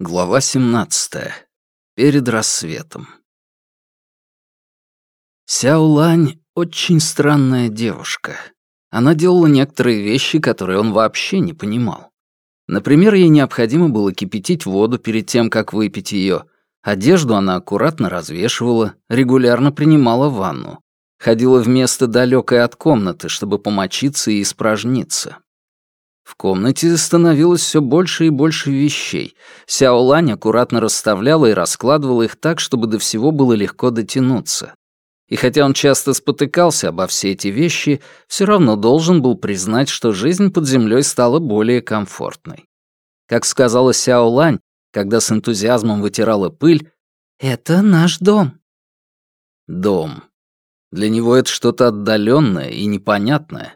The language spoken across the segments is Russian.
Глава 17. Перед рассветом. Сяо Лань очень странная девушка. Она делала некоторые вещи, которые он вообще не понимал. Например, ей необходимо было кипятить воду перед тем, как выпить ее. Одежду она аккуратно развешивала, регулярно принимала ванну. Ходила в место далекое от комнаты, чтобы помочиться и испражниться. В комнате становилось все больше и больше вещей. Сяо Лань аккуратно расставляла и раскладывала их так, чтобы до всего было легко дотянуться. И хотя он часто спотыкался обо все эти вещи, все равно должен был признать, что жизнь под землей стала более комфортной. Как сказала Сяо Лань, когда с энтузиазмом вытирала пыль, «Это наш дом». Дом. Для него это что-то отдаленное и непонятное,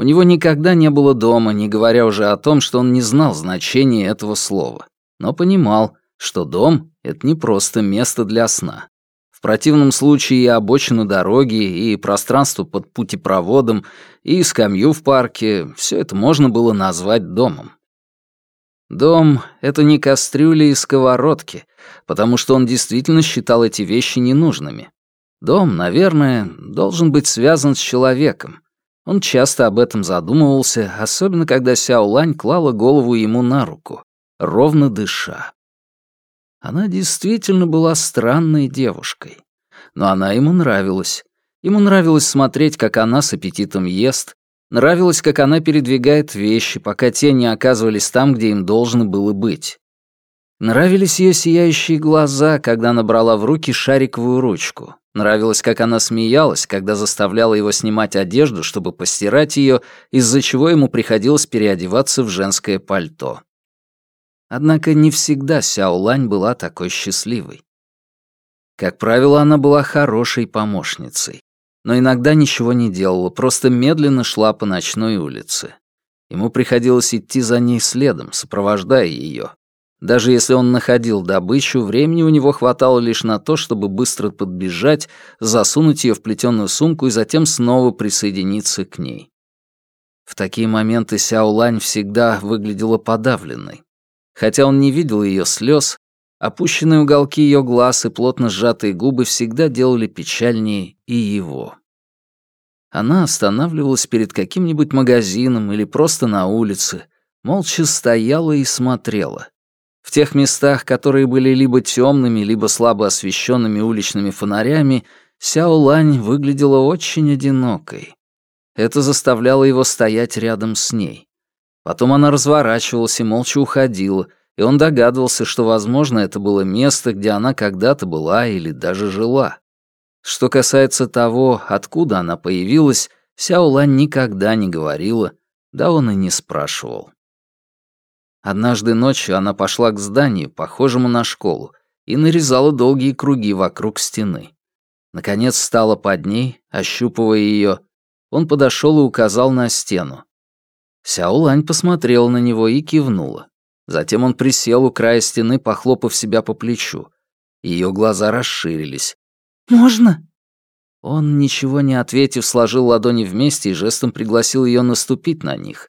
у него никогда не было дома, не говоря уже о том, что он не знал значения этого слова, но понимал, что дом — это не просто место для сна. В противном случае и обочину дороги, и пространство под путепроводом, и скамью в парке — все это можно было назвать домом. Дом — это не кастрюли и сковородки, потому что он действительно считал эти вещи ненужными. Дом, наверное, должен быть связан с человеком, он часто об этом задумывался, особенно когда Сяо Лань клала голову ему на руку, ровно дыша. Она действительно была странной девушкой. Но она ему нравилась. Ему нравилось смотреть, как она с аппетитом ест, нравилось, как она передвигает вещи, пока те не оказывались там, где им должно было быть. Нравились ее сияющие глаза, когда она брала в руки шариковую ручку. Нравилось, как она смеялась, когда заставляла его снимать одежду, чтобы постирать ее, из-за чего ему приходилось переодеваться в женское пальто. Однако не всегда Сяо Лань была такой счастливой. Как правило, она была хорошей помощницей, но иногда ничего не делала, просто медленно шла по ночной улице. Ему приходилось идти за ней следом, сопровождая ее. Даже если он находил добычу, времени у него хватало лишь на то, чтобы быстро подбежать, засунуть ее в плетеную сумку и затем снова присоединиться к ней. В такие моменты Сяо Лань всегда выглядела подавленной. Хотя он не видел ее слез, опущенные уголки ее глаз и плотно сжатые губы всегда делали печальнее и его. Она останавливалась перед каким-нибудь магазином или просто на улице, молча стояла и смотрела. В тех местах, которые были либо темными, либо слабо освещенными уличными фонарями, Сяо Лань выглядела очень одинокой. Это заставляло его стоять рядом с ней. Потом она разворачивалась и молча уходила, и он догадывался, что, возможно, это было место, где она когда-то была или даже жила. Что касается того, откуда она появилась, Сяо Лань никогда не говорила, да он и не спрашивал. Однажды ночью она пошла к зданию, похожему на школу, и нарезала долгие круги вокруг стены. Наконец стала под ней, ощупывая ее. Он подошел и указал на стену. Сяо Лань посмотрела на него и кивнула. Затем он присел у края стены, похлопав себя по плечу. Ее глаза расширились. «Можно?» Он, ничего не ответив, сложил ладони вместе и жестом пригласил ее наступить на них.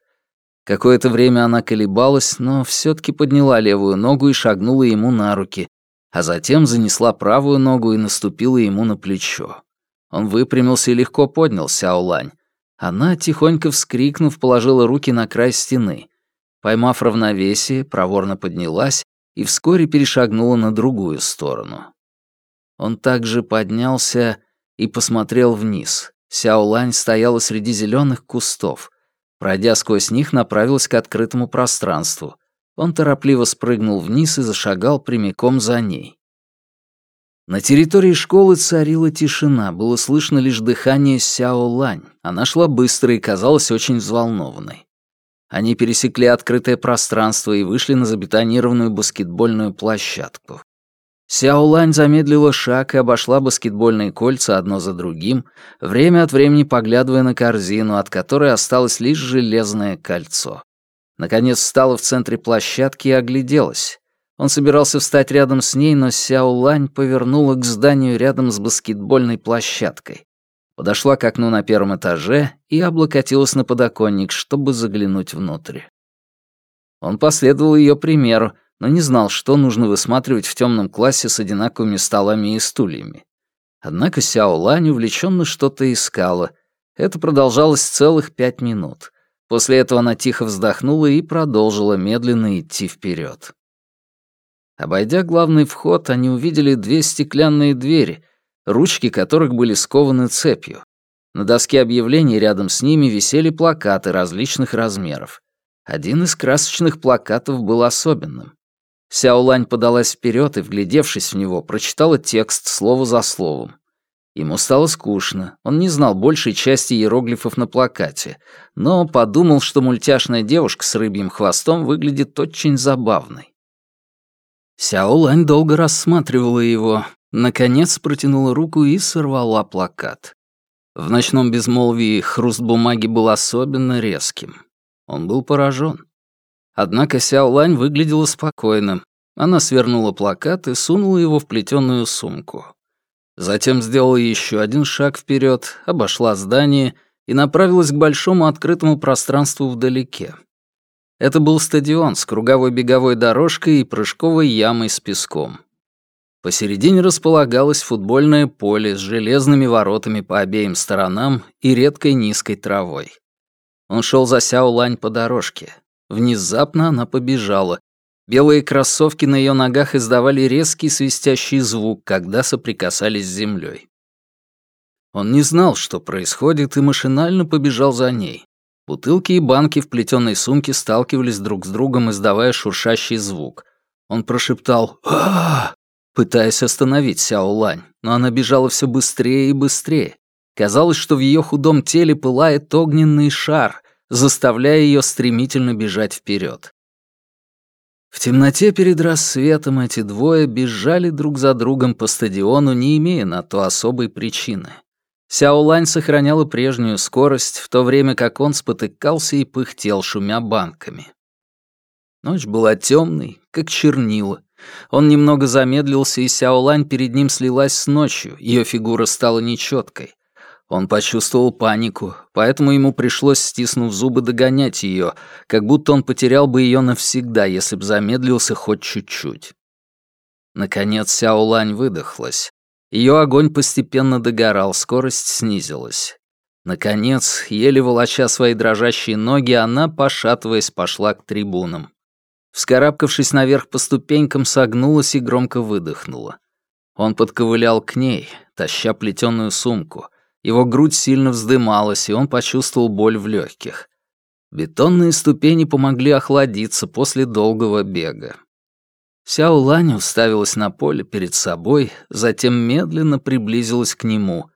Какое-то время она колебалась, но все таки подняла левую ногу и шагнула ему на руки, а затем занесла правую ногу и наступила ему на плечо. Он выпрямился и легко поднял Сяолань. Она, тихонько вскрикнув, положила руки на край стены. Поймав равновесие, проворно поднялась и вскоре перешагнула на другую сторону. Он также поднялся и посмотрел вниз. Сяолань стояла среди зеленых кустов. Пройдя сквозь них, направилась к открытому пространству. Он торопливо спрыгнул вниз и зашагал прямиком за ней. На территории школы царила тишина, было слышно лишь дыхание Сяо Лань. Она шла быстро и казалась очень взволнованной. Они пересекли открытое пространство и вышли на забетонированную баскетбольную площадку. Сяо Лань замедлила шаг и обошла баскетбольные кольца одно за другим, время от времени поглядывая на корзину, от которой осталось лишь железное кольцо. Наконец встала в центре площадки и огляделась. Он собирался встать рядом с ней, но Сяо Лань повернула к зданию рядом с баскетбольной площадкой. Подошла к окну на первом этаже и облокотилась на подоконник, чтобы заглянуть внутрь. Он последовал ее примеру, но не знал, что нужно высматривать в темном классе с одинаковыми столами и стульями. Однако Сяо Лань увлеченно что-то искала. Это продолжалось целых пять минут. После этого она тихо вздохнула и продолжила медленно идти вперед. Обойдя главный вход, они увидели две стеклянные двери, ручки которых были скованы цепью. На доске объявлений рядом с ними висели плакаты различных размеров. Один из красочных плакатов был особенным. Сяолань подалась вперед и, вглядевшись в него, прочитала текст слово за словом. Ему стало скучно, он не знал большей части иероглифов на плакате, но подумал, что мультяшная девушка с рыбьим хвостом выглядит очень забавной. Сяолань долго рассматривала его, наконец протянула руку и сорвала плакат. В ночном безмолвии хруст бумаги был особенно резким. Он был поражен. Однако Сяо Лань выглядела спокойно. Она свернула плакат и сунула его в плетеную сумку. Затем сделала еще один шаг вперед, обошла здание и направилась к большому открытому пространству вдалеке. Это был стадион с круговой беговой дорожкой и прыжковой ямой с песком. Посередине располагалось футбольное поле с железными воротами по обеим сторонам и редкой низкой травой. Он шел за Сяо Лань по дорожке. Внезапно она побежала. Белые кроссовки на ее ногах издавали резкий свистящий звук, когда соприкасались с землей. Он не знал, что происходит, и машинально побежал за ней. Бутылки и банки в плетеной сумке сталкивались друг с другом, издавая шуршащий звук. Он прошептал а, пытаясь остановить Сяо Лань, но она бежала все быстрее и быстрее. Казалось, что в ее худом теле пылает огненный шар, заставляя ее стремительно бежать вперед. В темноте перед рассветом эти двое бежали друг за другом по стадиону, не имея на то особой причины. Сяо Лань сохраняла прежнюю скорость, в то время как он спотыкался и пыхтел, шумя банками. Ночь была темной, как чернила. Он немного замедлился, и Сяо Лань перед ним слилась с ночью, ее фигура стала нечеткой. Он почувствовал панику, поэтому ему пришлось, стиснув зубы, догонять ее, как будто он потерял бы ее навсегда, если бы замедлился хоть чуть-чуть. Наконец Сяо Лань выдохлась. Ее огонь постепенно догорал, скорость снизилась. Наконец, еле волоча свои дрожащие ноги, она, пошатываясь, пошла к трибунам. Вскарабкавшись наверх по ступенькам, согнулась и громко выдохнула. Он подковылял к ней, таща плетеную сумку — его грудь сильно вздымалась, и он почувствовал боль в легких. Бетонные ступени помогли охладиться после долгого бега. Сяо Лань уставилась на поле перед собой, затем медленно приблизилась к нему.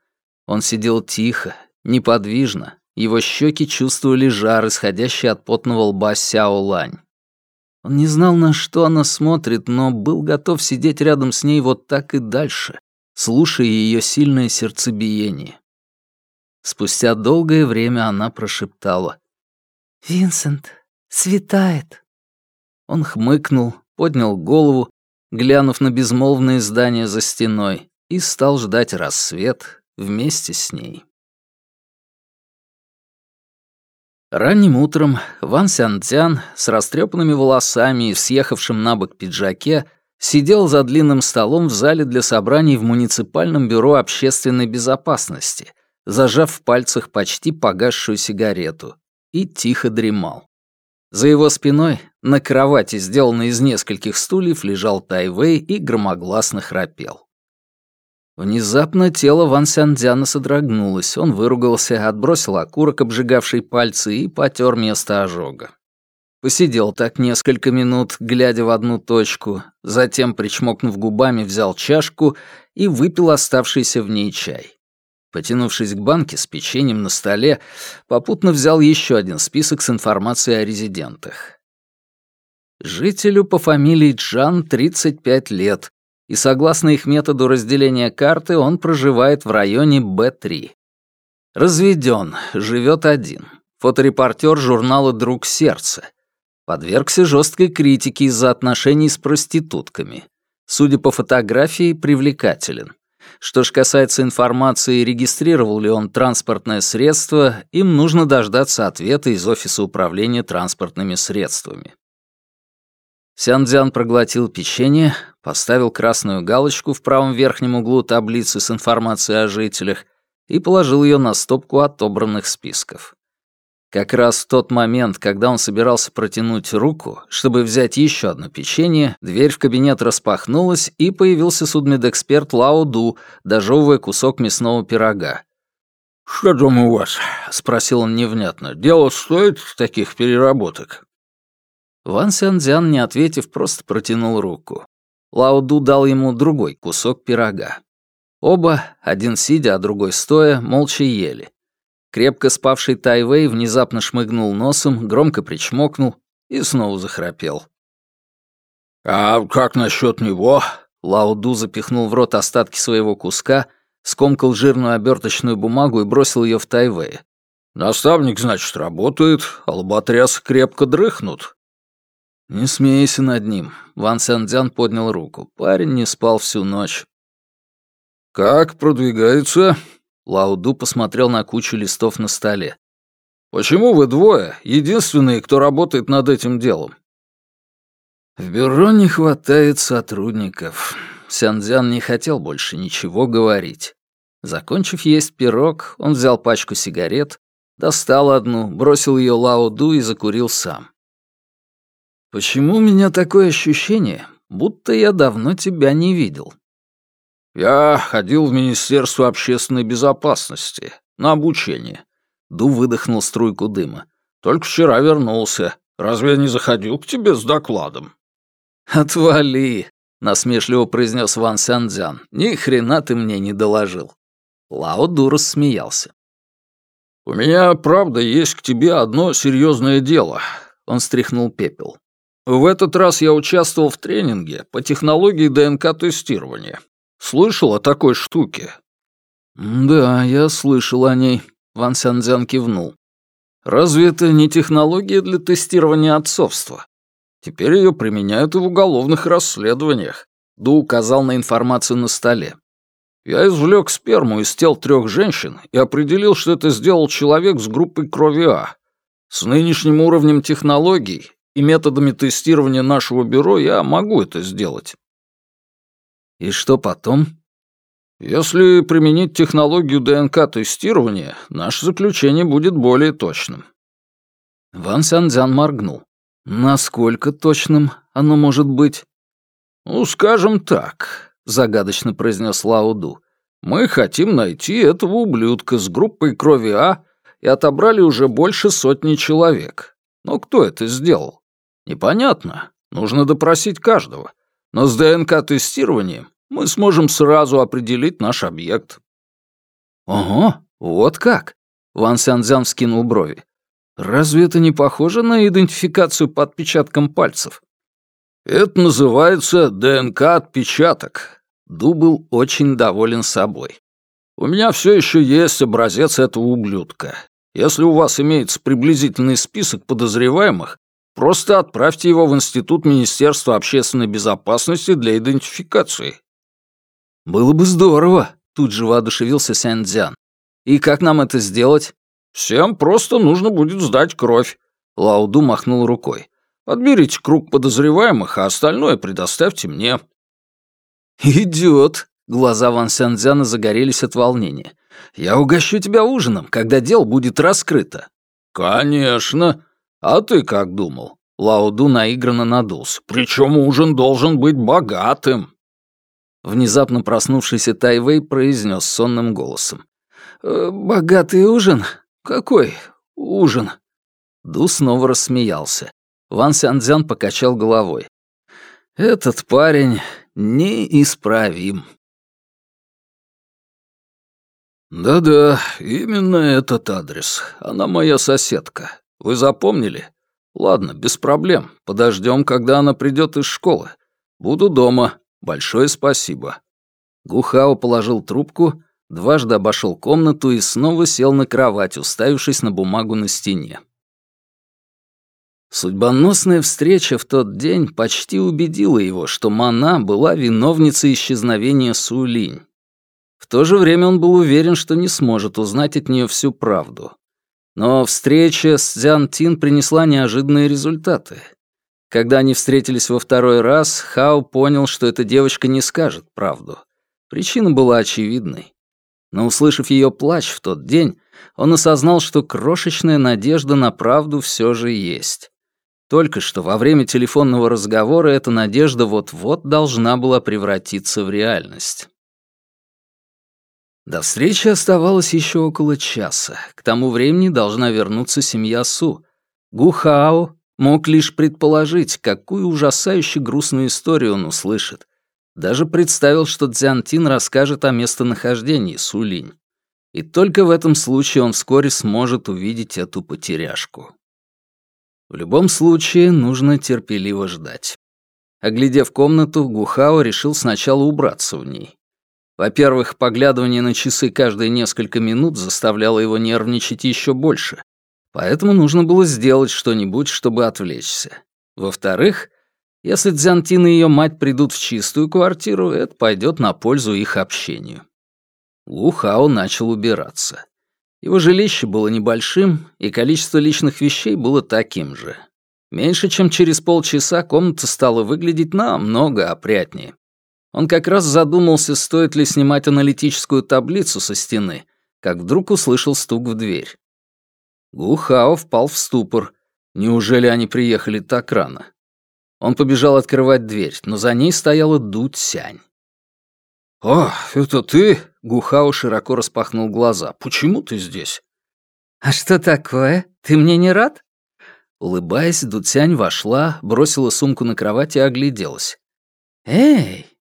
Он сидел тихо, неподвижно, его щеки чувствовали жар, исходящий от потного лба Сяо Лань. Он не знал, на что она смотрит, но был готов сидеть рядом с ней вот так и дальше, слушая ее сильное сердцебиение. Спустя долгое время она прошептала. «Винсент, светает». Он хмыкнул, поднял голову, глянув на безмолвное здание за стеной, и стал ждать рассвет вместе с ней. Ранним утром Ван Сянцзян с растрепанными волосами и съехавшим на бок пиджаке сидел за длинным столом в зале для собраний в муниципальном бюро общественной безопасности — зажав в пальцах почти погасшую сигарету, и тихо дремал. За его спиной, на кровати, сделанной из нескольких стульев, лежал Тайвей и громогласно храпел. Внезапно тело Ван Сяндзяна содрогнулось, он выругался, отбросил окурок, обжигавший пальцы, и потер место ожога. Посидел так несколько минут, глядя в одну точку, затем, причмокнув губами, взял чашку и выпил оставшийся в ней чай. Потянувшись к банке с печеньем на столе, попутно взял еще один список с информацией о резидентах. Жителю по фамилии Джан 35 лет, и согласно их методу разделения карты, он проживает в районе Б3. Разведен, живет один. Фоторепортер журнала «Друг сердца». Подвергся жесткой критике из-за отношений с проститутками. Судя по фотографии, привлекателен. Что ж касается информации, регистрировал ли он транспортное средство, им нужно дождаться ответа из Офиса управления транспортными средствами. Сян проглотил печенье, поставил красную галочку в правом верхнем углу таблицы с информацией о жителях и положил ее на стопку отобранных списков. Как раз в тот момент, когда он собирался протянуть руку, чтобы взять еще одно печенье, дверь в кабинет распахнулась, и появился судмедэксперт Лао Ду, дожевывая кусок мясного пирога. «Что там у вас?» — спросил он невнятно. «Дело стоит таких переработок?» Ван Сянцзян, не ответив, просто протянул руку. Лао Ду дал ему другой кусок пирога. Оба, один сидя, а другой стоя, молча ели. Крепко спавший Тайвей внезапно шмыгнул носом, громко причмокнул и снова захрапел. «А как насчет него?» Лауду запихнул в рот остатки своего куска, скомкал жирную оберточную бумагу и бросил ее в Тайвей. «Наставник, значит, работает, а лоботрясы крепко дрыхнут». «Не смейся над ним», — Ван Сяндзян поднял руку. Парень не спал всю ночь. «Как продвигается?» Лауду посмотрел на кучу листов на столе. «Почему вы двое, единственные, кто работает над этим делом?» «В бюро не хватает сотрудников». Сянцзян не хотел больше ничего говорить. Закончив есть пирог, он взял пачку сигарет, достал одну, бросил ее Лауду и закурил сам. «Почему у меня такое ощущение, будто я давно тебя не видел?» «Я ходил в Министерство общественной безопасности на обучение». Ду выдохнул струйку дыма. «Только вчера вернулся. Разве я не заходил к тебе с докладом?» «Отвали!» — насмешливо произнес Ван Сянцзян. «Ни хрена ты мне не доложил». Лао Ду рассмеялся. «У меня, правда, есть к тебе одно серьезное дело», — он стряхнул пепел. «В этот раз я участвовал в тренинге по технологии ДНК-тестирования. Слышал о такой штуке?» «Да, я слышал о ней», — Ван Сянцзян кивнул. «Разве это не технология для тестирования отцовства? Теперь ее применяют и в уголовных расследованиях», — Ду указал на информацию на столе. «Я извлек сперму из тел трех женщин и определил, что это сделал человек с группой крови А. С нынешним уровнем технологий и методами тестирования нашего бюро я могу это сделать. И что потом? Если применить технологию ДНК-тестирования, наше заключение будет более точным. Ван Сянцзян моргнул. Насколько точным оно может быть? Ну, скажем так, загадочно произнес Лауду. Мы хотим найти этого ублюдка с группой крови А и отобрали уже больше сотни человек. Но кто это сделал? Непонятно. Нужно допросить каждого. Но с ДНК-тестированием мы сможем сразу определить наш объект». «Ого, вот как?» — Ван Сянцзян вскинул брови. «Разве это не похоже на идентификацию по отпечаткам пальцев?» «Это называется ДНК-отпечаток». Ду был очень доволен собой. «У меня все еще есть образец этого ублюдка. Если у вас имеется приблизительный список подозреваемых, Просто отправьте его в Институт Министерства общественной безопасности для идентификации». «Было бы здорово», — тут же воодушевился Сяндзян. «И как нам это сделать?» «Всем просто нужно будет сдать кровь», — Лауду махнул рукой. «Подберите круг подозреваемых, а остальное предоставьте мне». «Идиот!» — глаза Ван Сяндзяна загорелись от волнения. «Я угощу тебя ужином, когда дело будет раскрыто». «Конечно!» «А ты как думал?» Лауду наигранно надулся. «Причем ужин должен быть богатым!» Внезапно проснувшийся Тайвей произнес сонным голосом. «Э, «Богатый ужин? Какой ужин?» Ду снова рассмеялся. Ван Сянцзян покачал головой. «Этот парень неисправим». «Да-да, именно этот адрес. Она моя соседка. Вы запомнили? Ладно, без проблем. Подождем, когда она придет из школы. Буду дома. Большое спасибо». Гухао положил трубку, дважды обошел комнату и снова сел на кровать, уставившись на бумагу на стене. Судьбоносная встреча в тот день почти убедила его, что Мана была виновницей исчезновения Сулинь. В то же время он был уверен, что не сможет узнать от нее всю правду. Но встреча с Дзян Тин принесла неожиданные результаты. Когда они встретились во второй раз, Хао понял, что эта девочка не скажет правду. Причина была очевидной. Но услышав ее плач в тот день, он осознал, что крошечная надежда на правду все же есть. Только что во время телефонного разговора эта надежда вот-вот должна была превратиться в реальность. До встречи оставалось еще около часа. К тому времени должна вернуться семья Су. Гухао мог лишь предположить, какую ужасающе грустную историю он услышит. Даже представил, что Цзянтин расскажет о местонахождении Сулинь. И только в этом случае он вскоре сможет увидеть эту потеряшку. В любом случае, нужно терпеливо ждать. Оглядев комнату, Гухао решил сначала убраться в ней. Во-первых, поглядывание на часы каждые несколько минут заставляло его нервничать еще больше, поэтому нужно было сделать что-нибудь, чтобы отвлечься. Во-вторых, если Дзянтин и ее мать придут в чистую квартиру, это пойдет на пользу их общению. Лухао начал убираться. Его жилище было небольшим, и количество личных вещей было таким же. Меньше чем через полчаса комната стала выглядеть намного опрятнее. Он как раз задумался, стоит ли снимать аналитическую таблицу со стены, как вдруг услышал стук в дверь. Гухао впал в ступор. Неужели они приехали так рано? Он побежал открывать дверь, но за ней стояла Дудь Сянь. «О, это ты?» — Гухао широко распахнул глаза. «Почему ты здесь?» «А что такое? Ты мне не рад?» Улыбаясь, Дуцянь вошла, бросила сумку на кровать и огляделась. «Эй,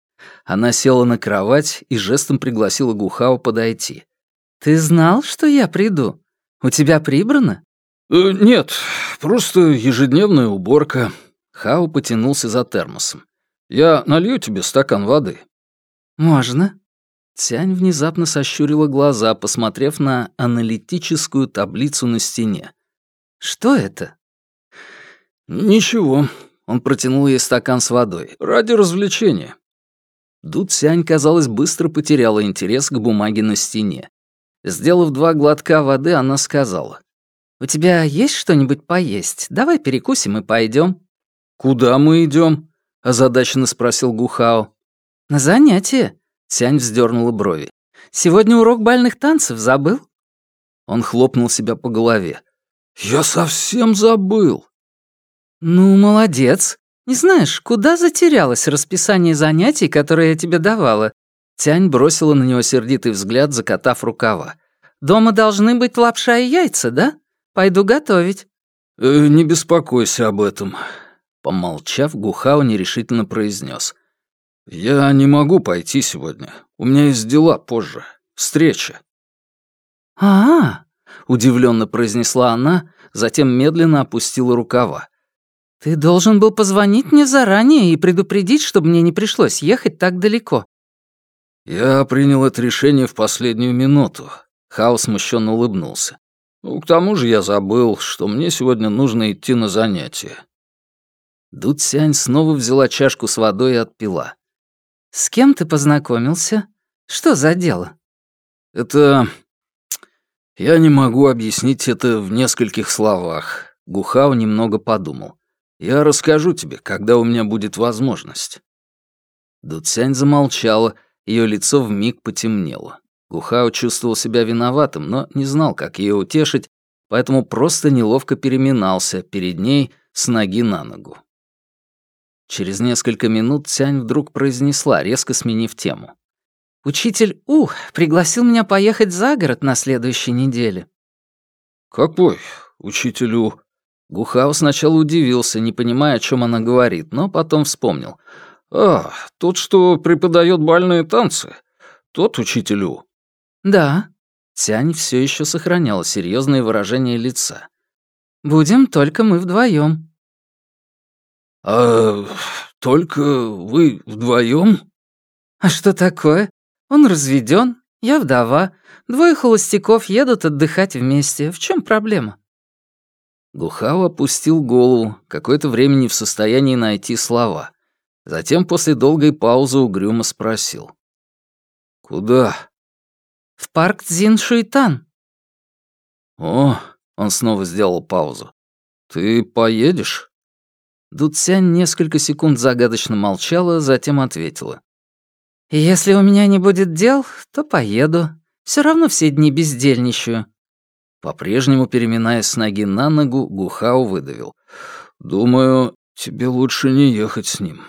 она села на кровать и жестом пригласила Гухао подойти. «Ты знал, что я приду? У тебя прибрано?» э, «Нет, просто ежедневная уборка». Хао потянулся за термосом. «Я налью тебе стакан воды». «Можно». Тянь внезапно сощурила глаза, посмотрев на аналитическую таблицу на стене. «Что это?» «Ничего». Он протянул ей стакан с водой. «Ради развлечения. Ду Цянь, казалось, быстро потеряла интерес к бумаге на стене. Сделав два глотка воды, она сказала. «У тебя есть что-нибудь поесть? Давай перекусим и пойдем. «Куда мы идем? озадаченно спросил Гухао. «На занятие», — Цянь вздернула брови. «Сегодня урок бальных танцев, забыл?» Он хлопнул себя по голове. «Я совсем забыл». «Ну, молодец. Не знаешь, куда затерялось расписание занятий, которое я тебе давала?» Тянь бросила на него сердитый взгляд, закатав рукава. «Дома должны быть лапша и яйца, да? Пойду готовить». Э, «Не беспокойся об этом», — помолчав, Гухао нерешительно произнес. «Я не могу пойти сегодня. У меня есть дела позже. Встреча». «А-а», — удивленно произнесла она, затем медленно опустила рукава. «Ты должен был позвонить мне заранее и предупредить, чтобы мне не пришлось ехать так далеко». «Я принял это решение в последнюю минуту», — Хаос смущенно улыбнулся. «Ну, к тому же я забыл, что мне сегодня нужно идти на занятия». Дудсянь снова взяла чашку с водой и отпила. «С кем ты познакомился? Что за дело?» «Это... Я не могу объяснить это в нескольких словах», — Гухао немного подумал. Я расскажу тебе, когда у меня будет возможность». Дуцянь замолчала, ее лицо вмиг потемнело. Гухао чувствовал себя виноватым, но не знал, как ее утешить, поэтому просто неловко переминался перед ней с ноги на ногу. Через несколько минут Цянь вдруг произнесла, резко сменив тему. «Учитель У пригласил меня поехать за город на следующей неделе». «Какой учитель У?» Гухао сначала удивился, не понимая, о чем она говорит, но потом вспомнил. «А, тот, что преподает бальные танцы? Тот учителю?» «Да». Тянь все еще сохраняла серьезное выражение лица. «Будем только мы вдвоем. «А только вы вдвоем? «А что такое? Он разведен, я вдова. Двое холостяков едут отдыхать вместе. В чем проблема?» Гухао опустил голову, какое-то время не в состоянии найти слова. Затем после долгой паузы угрюмо спросил. «Куда?» «В парк Цзиншуйтан». «О!» — он снова сделал паузу. «Ты поедешь?» Дуцянь несколько секунд загадочно молчала, затем ответила. «Если у меня не будет дел, то поеду. Все равно все дни бездельничаю». По-прежнему, переминаясь с ноги на ногу, Гухао выдавил. «Думаю, тебе лучше не ехать с ним».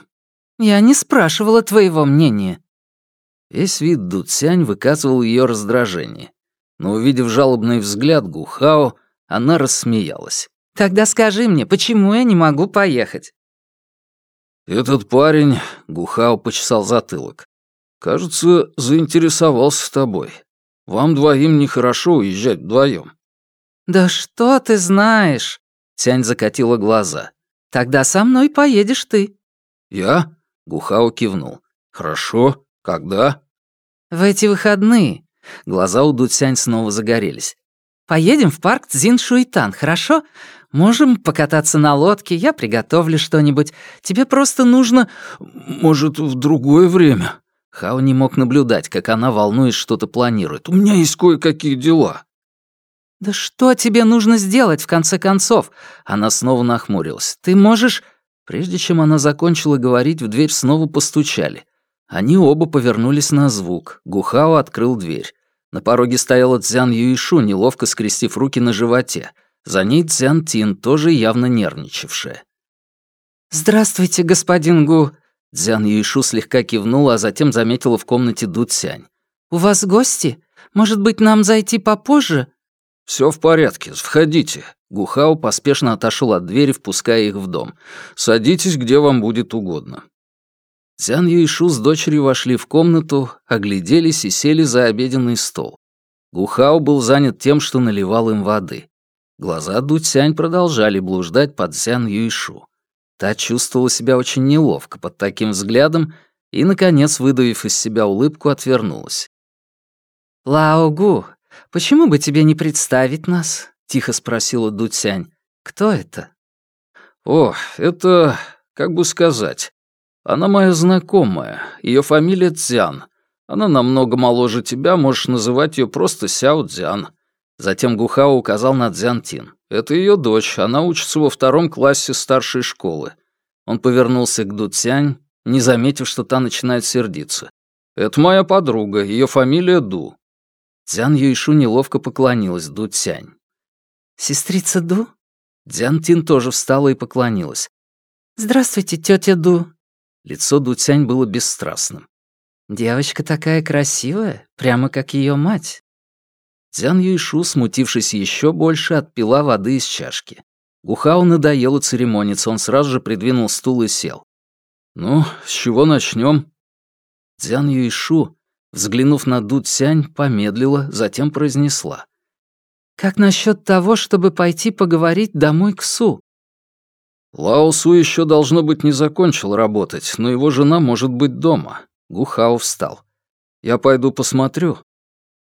«Я не спрашивала твоего мнения». Весь вид Дуцянь выказывал ее раздражение. Но, увидев жалобный взгляд Гухао, она рассмеялась. «Тогда скажи мне, почему я не могу поехать?» «Этот парень...» — Гухао почесал затылок. «Кажется, заинтересовался тобой. Вам двоим нехорошо уезжать вдвоем. «Да что ты знаешь?» — Тянь закатила глаза. «Тогда со мной поедешь ты». «Я?» — Гухао кивнул. «Хорошо. Когда?» «В эти выходные». Глаза у Дуцянь снова загорелись. «Поедем в парк Цзиншуйтан, хорошо? Можем покататься на лодке, я приготовлю что-нибудь. Тебе просто нужно...» «Может, в другое время?» Хао не мог наблюдать, как она, волнуясь, что-то планирует. «У меня есть кое-какие дела». «Да что тебе нужно сделать, в конце концов?» Она снова нахмурилась. «Ты можешь...» Прежде чем она закончила говорить, в дверь снова постучали. Они оба повернулись на звук. Гухао открыл дверь. На пороге стояла Цзян Юишу, неловко скрестив руки на животе. За ней Цзян Тин, тоже явно нервничавшая. «Здравствуйте, господин Гу!» Цзян Юишу слегка кивнула, а затем заметила в комнате Ду Цянь. «У вас гости? Может быть, нам зайти попозже?» Все в порядке, входите». Гухао поспешно отошел от двери, впуская их в дом. «Садитесь, где вам будет угодно». Цян Юишу с дочерью вошли в комнату, огляделись и сели за обеденный стол. Гухао был занят тем, что наливал им воды. Глаза Ду Цянь продолжали блуждать под Цян Юишу. Та чувствовала себя очень неловко под таким взглядом и, наконец, выдавив из себя улыбку, отвернулась. «Лао Гу, почему бы тебе не представить нас?» — тихо спросила Дуцянь. «Кто это?» «О, это... как бы сказать. Она моя знакомая. Ее фамилия Цзян. Она намного моложе тебя, можешь называть ее просто Сяо Цзян». Затем Гухао указал на Цзян Тин. «Это ее дочь, она учится во втором классе старшей школы». Он повернулся к Дуцянь, не заметив, что та начинает сердиться. «Это моя подруга, ее фамилия Ду». Цзян Юйшу неловко поклонилась Ду Цянь. «Сестрица Ду?» Дзян Тин тоже встала и поклонилась. «Здравствуйте, тетя Ду». Лицо Ду Цянь было бесстрастным. «Девочка такая красивая, прямо как ее мать». Дзян Юйшу, смутившись еще больше, отпила воды из чашки. Гухау надоело церемониться, он сразу же придвинул стул и сел. «Ну, с чего начнем? Дзян Юйшу, взглянув на Ду Цянь, помедлила, затем произнесла. Как насчет того, чтобы пойти поговорить домой к Су? Лао Су еще должно быть не закончил работать, но его жена может быть дома. Гухао встал. Я пойду посмотрю.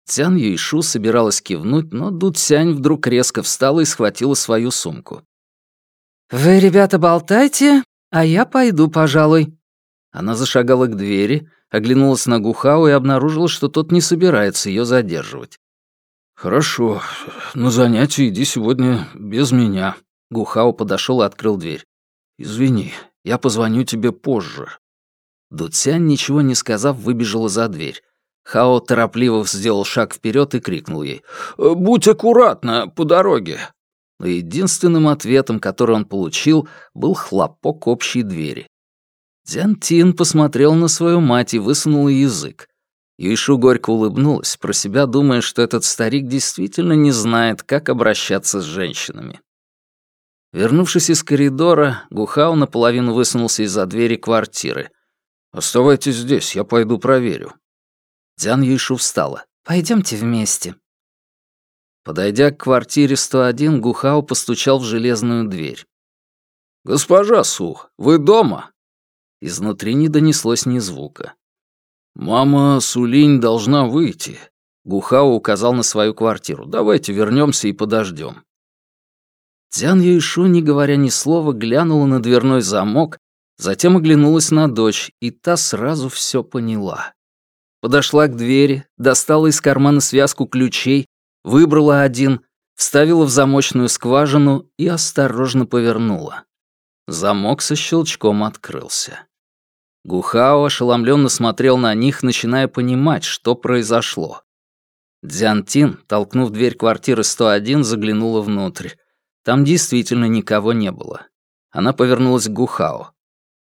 Цян Юйшу собиралась кивнуть, но Ду Цянь вдруг резко встала и схватила свою сумку. «Вы, ребята, болтайте, а я пойду, пожалуй». Она зашагала к двери, оглянулась на Гухао и обнаружила, что тот не собирается ее задерживать. «Хорошо. На занятие иди сегодня без меня». Гухао подошел и открыл дверь. «Извини, я позвоню тебе позже». Дуцянь, ничего не сказав, выбежала за дверь. Хао торопливо сделал шаг вперед и крикнул ей. «Будь аккуратна по дороге!» Но единственным ответом, который он получил, был хлопок общей двери. Дзян Тин посмотрел на свою мать и высунул язык. Юйшу горько улыбнулась, про себя думая, что этот старик действительно не знает, как обращаться с женщинами. Вернувшись из коридора, Гухао наполовину высунулся из-за двери квартиры. «Оставайтесь здесь, я пойду проверю». Дзян Юйшу встала. Пойдемте вместе». Подойдя к квартире 101, Гухао постучал в железную дверь. «Госпожа Су, вы дома?» Изнутри не донеслось ни звука. «Мама Сулинь должна выйти», — Гухао указал на свою квартиру. «Давайте вернемся и подождем». Цзян Юйшу, не говоря ни слова, глянула на дверной замок, затем оглянулась на дочь, и та сразу все поняла. Подошла к двери, достала из кармана связку ключей, выбрала один, вставила в замочную скважину и осторожно повернула. Замок со щелчком открылся. Гухао ошеломленно смотрел на них, начиная понимать, что произошло. Дзянтин, толкнув дверь квартиры 101, заглянула внутрь. Там действительно никого не было. Она повернулась к Гухао.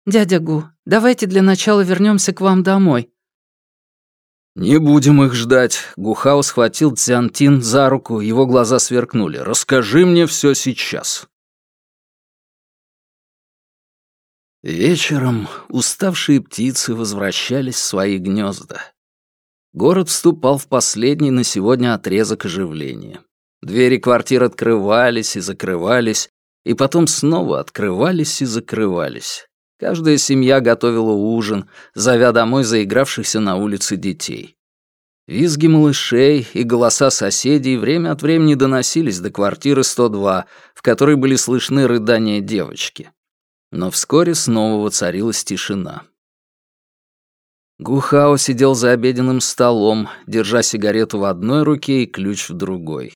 «Дядя Гу, давайте для начала вернемся к вам домой». «Не будем их ждать». Гухао схватил Цзянтин за руку, его глаза сверкнули. «Расскажи мне все сейчас». Вечером уставшие птицы возвращались в свои гнезда. Город вступал в последний на сегодня отрезок оживления. Двери квартир открывались и закрывались, и потом снова открывались и закрывались. Каждая семья готовила ужин, зовя домой заигравшихся на улице детей. Визги малышей и голоса соседей время от времени доносились до квартиры 102, в которой были слышны рыдания девочки. Но вскоре снова воцарилась тишина. Гухао сидел за обеденным столом, держа сигарету в одной руке и ключ в другой.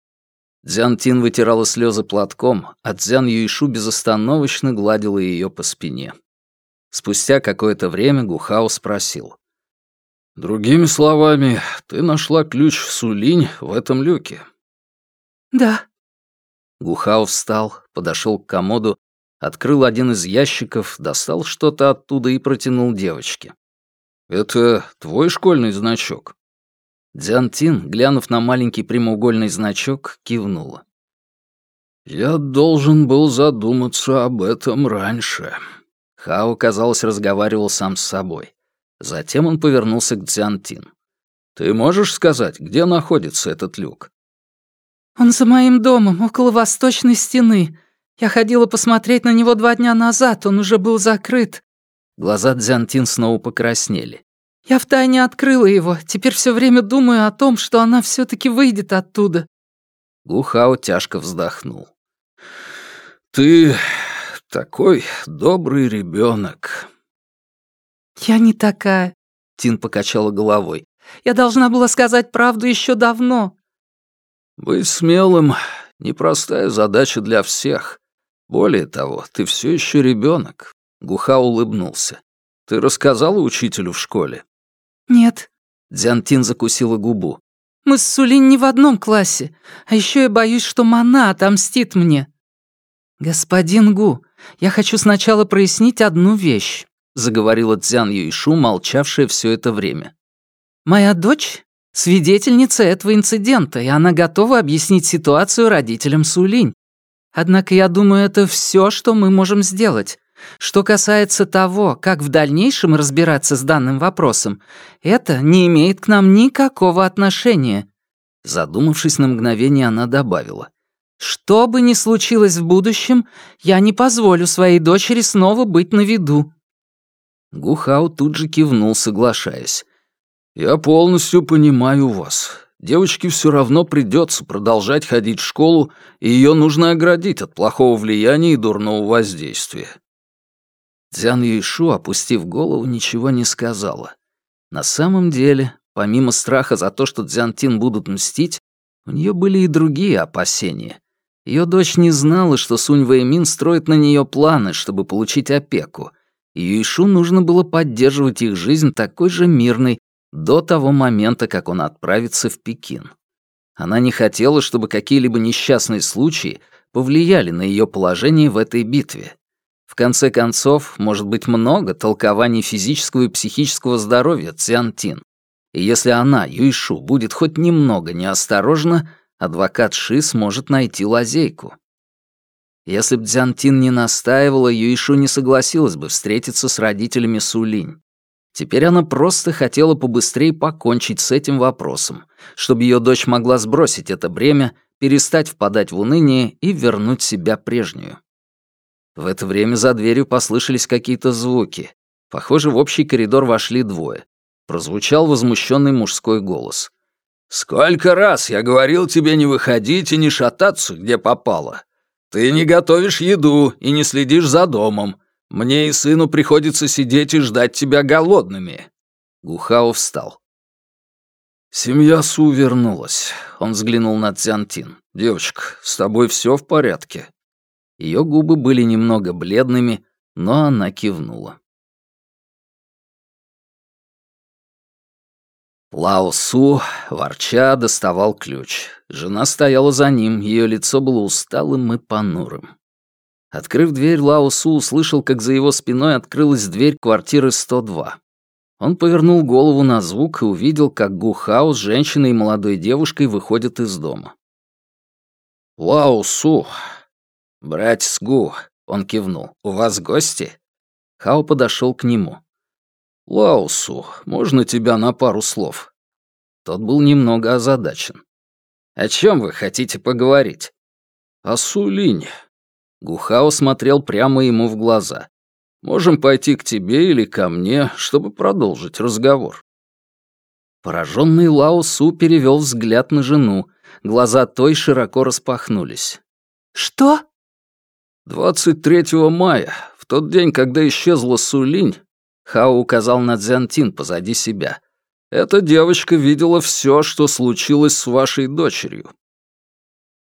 Дзян Тин вытирала слезы платком, а Дзян Юишу безостановочно гладила ее по спине. Спустя какое-то время Гухао спросил. «Другими словами, ты нашла ключ в Сулинь в этом люке?» «Да». Гухао встал, подошел к комоду, открыл один из ящиков, достал что-то оттуда и протянул девочке. «Это твой школьный значок?» Дзян Тин, глянув на маленький прямоугольный значок, кивнула. «Я должен был задуматься об этом раньше», Хао, казалось, разговаривал сам с собой. Затем он повернулся к Дзянтин. «Ты можешь сказать, где находится этот люк?» «Он за моим домом, около восточной стены. Я ходила посмотреть на него два дня назад, он уже был закрыт». Глаза Дзянтин снова покраснели. «Я втайне открыла его, теперь все время думаю о том, что она все таки выйдет оттуда». Гухао тяжко вздохнул. «Ты такой добрый ребенок. Я не такая. Тин покачала головой. Я должна была сказать правду еще давно. Быть смелым — непростая задача для всех. Более того, ты все еще ребенок. Гуха улыбнулся. Ты рассказала учителю в школе? Нет. Дзянтин закусила губу. Мы с Сулин не в одном классе. А еще я боюсь, что Мана отомстит мне. «Господин Гу, я хочу сначала прояснить одну вещь», — заговорила Цзян Юйшу, молчавшая все это время. «Моя дочь — свидетельница этого инцидента, и она готова объяснить ситуацию родителям Сулинь. Однако я думаю, это все, что мы можем сделать. Что касается того, как в дальнейшем разбираться с данным вопросом, это не имеет к нам никакого отношения». Задумавшись на мгновение, она добавила — что бы ни случилось в будущем, я не позволю своей дочери снова быть на виду». Гухау тут же кивнул, соглашаясь. «Я полностью понимаю вас. Девочке все равно придется продолжать ходить в школу, и ее нужно оградить от плохого влияния и дурного воздействия». Дзян Юйшу, опустив голову, ничего не сказала. На самом деле, помимо страха за то, что Дзян Тин будут мстить, у нее были и другие опасения. Ее дочь не знала, что Сунь Вэймин строит на нее планы, чтобы получить опеку, и Юйшу нужно было поддерживать их жизнь такой же мирной до того момента, как он отправится в Пекин. Она не хотела, чтобы какие-либо несчастные случаи повлияли на ее положение в этой битве. В конце концов, может быть много толкований физического и психического здоровья Цзянтин. И если она, Юйшу, будет хоть немного неосторожна, адвокат Ши сможет найти лазейку. Если б Дзянтин не настаивала, Юишу не согласилась бы встретиться с родителями Сулинь. Теперь она просто хотела побыстрее покончить с этим вопросом, чтобы ее дочь могла сбросить это бремя, перестать впадать в уныние и вернуть себя прежнюю. В это время за дверью послышались какие-то звуки. Похоже, в общий коридор вошли двое. Прозвучал возмущенный мужской голос. «Сколько раз я говорил тебе не выходить и не шататься, где попало. Ты не готовишь еду и не следишь за домом. Мне и сыну приходится сидеть и ждать тебя голодными». Гухао встал. «Семья Су вернулась». Он взглянул на Цзянтин. «Девочка, с тобой все в порядке?» Ее губы были немного бледными, но она кивнула. Лао Су, ворча, доставал ключ. Жена стояла за ним, ее лицо было усталым и понурым. Открыв дверь, Лао Су услышал, как за его спиной открылась дверь квартиры 102. Он повернул голову на звук и увидел, как Гу Хао с женщиной и молодой девушкой выходят из дома. «Лао Су, братец Гу», — он кивнул, — «у вас гости?» Хао подошел к нему. «Лаусу, можно тебя на пару слов?» Тот был немного озадачен. «О чем вы хотите поговорить?» «О Сулине». Гухао смотрел прямо ему в глаза. «Можем пойти к тебе или ко мне, чтобы продолжить разговор». Пораженный Лао Су перевел взгляд на жену. Глаза той широко распахнулись. «Что?» «23 мая, в тот день, когда исчезла Сулинь, Хао указал на Дзянтин позади себя. «Эта девочка видела все, что случилось с вашей дочерью».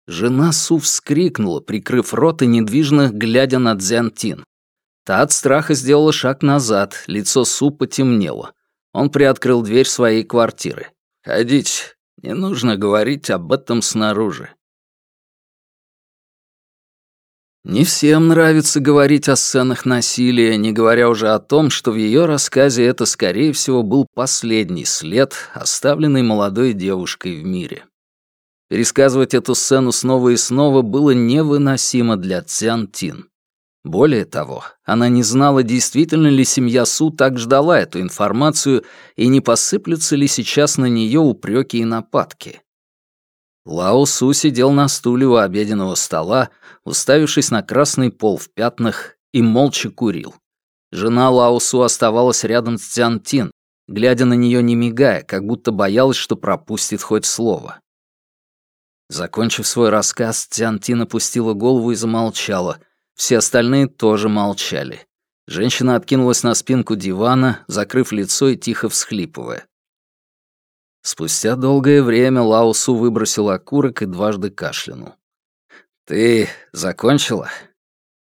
Жена Су вскрикнула, прикрыв рот и недвижно глядя на Дзянтин. Та от страха сделала шаг назад, лицо Су потемнело. Он приоткрыл дверь своей квартиры. «Ходите, не нужно говорить об этом снаружи». Не всем нравится говорить о сценах насилия, не говоря уже о том, что в ее рассказе это, скорее всего, был последний след, оставленный молодой девушкой в мире. Пересказывать эту сцену снова и снова было невыносимо для Цян Тин. Более того, она не знала, действительно ли семья Су так ждала эту информацию и не посыплются ли сейчас на нее упреки и нападки. Лао Су сидел на стуле у обеденного стола, уставившись на красный пол в пятнах, и молча курил. Жена Лао Су оставалась рядом с Цян Тин, глядя на нее не мигая, как будто боялась, что пропустит хоть слово. Закончив свой рассказ, Цян Тин опустила голову и замолчала. Все остальные тоже молчали. Женщина откинулась на спинку дивана, закрыв лицо и тихо всхлипывая. Спустя долгое время Лаусу выбросил окурок и дважды кашлянул. «Ты закончила?»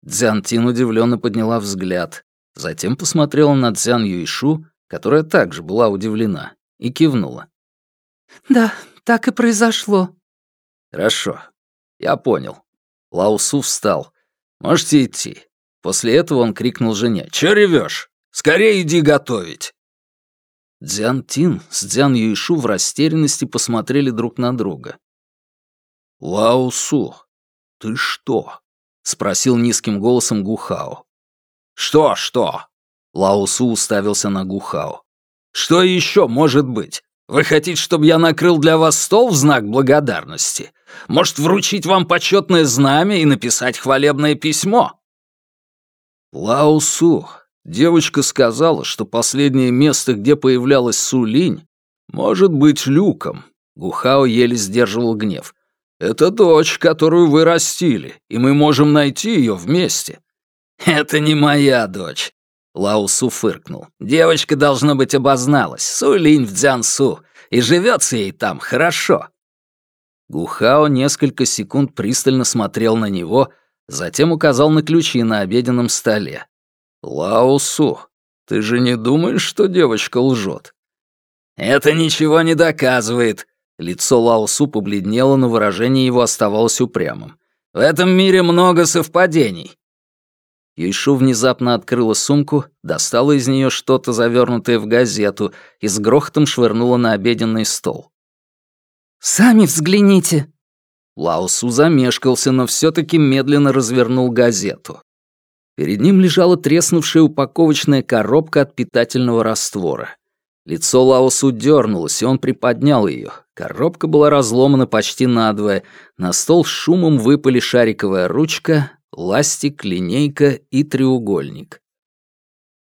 Дзянтин удивленно подняла взгляд, затем посмотрела на Дзян Юйшу, которая также была удивлена, и кивнула. «Да, так и произошло». «Хорошо, я понял». Лаусу встал. «Можете идти». После этого он крикнул жене. «Чё ревёшь? Скорее иди готовить!» Дзян Тин с Дзян Юйшу в растерянности посмотрели друг на друга. «Лао Су, ты что?» — спросил низким голосом Гухао. «Что, что?» — Лао Су уставился на Гухао. «Что еще может быть? Вы хотите, чтобы я накрыл для вас стол в знак благодарности? Может, вручить вам почетное знамя и написать хвалебное письмо?» Лао Су, Девочка сказала, что последнее место, где появлялась Сулинь, может быть люком. Гухао еле сдерживал гнев. «Это дочь, которую вы растили, и мы можем найти ее вместе». «Это не моя дочь», — Лаусу фыркнул. «Девочка, должно быть, обозналась. Сулинь в Дзянсу, и живется ей там хорошо». Гухао несколько секунд пристально смотрел на него, затем указал на ключи на обеденном столе. «Лаусу, ты же не думаешь, что девочка лжет?» «Это ничего не доказывает». Лицо Лаусу побледнело, но выражение его оставалось упрямым. «В этом мире много совпадений». Юйшу внезапно открыла сумку, достала из нее что-то, завернутое в газету, и с грохотом швырнула на обеденный стол. «Сами взгляните!» Лаусу замешкался, но все таки медленно развернул газету. Перед ним лежала треснувшая упаковочная коробка от питательного раствора. Лицо Лаосу дернулось, и он приподнял ее. Коробка была разломана почти надвое. На стол с шумом выпали шариковая ручка, ластик, линейка и треугольник.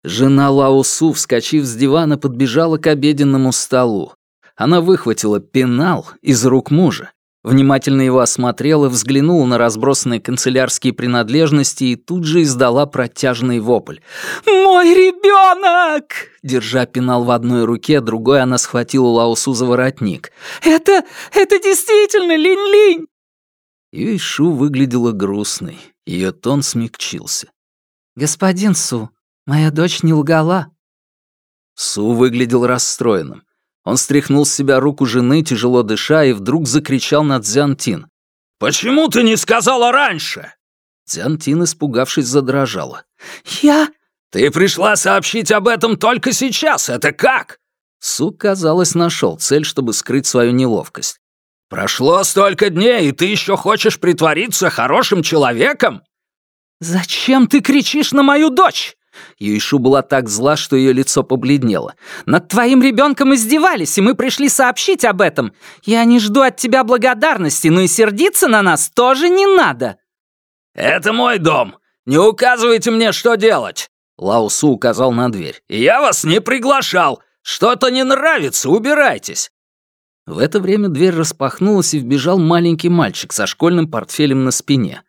Жена Лаосу, вскочив с дивана, подбежала к обеденному столу. Она выхватила пенал из рук мужа Внимательно его осмотрела, взглянула на разбросанные канцелярские принадлежности и тут же издала протяжный вопль. «Мой ребенок!» Держа пенал в одной руке, другой она схватила Лаусу за воротник. «Это... это действительно Линь-Линь!» Юйшу выглядела грустной, ее тон смягчился. «Господин Су, моя дочь не лгала». Су выглядел расстроенным. Он стряхнул с себя руку жены, тяжело дыша, и вдруг закричал на Дзянтин. «Почему ты не сказала раньше?» Дзянтин, испугавшись, задрожала. «Я...» «Ты пришла сообщить об этом только сейчас. Это как?» Су, казалось, нашел цель, чтобы скрыть свою неловкость. «Прошло столько дней, и ты еще хочешь притвориться хорошим человеком?» «Зачем ты кричишь на мою дочь?» Юишу была так зла, что ее лицо побледнело. «Над твоим ребенком издевались, и мы пришли сообщить об этом. Я не жду от тебя благодарности, но и сердиться на нас тоже не надо». «Это мой дом. Не указывайте мне, что делать!» Лаусу указал на дверь. «Я вас не приглашал. Что-то не нравится, убирайтесь!» В это время дверь распахнулась, и вбежал маленький мальчик со школьным портфелем на спине.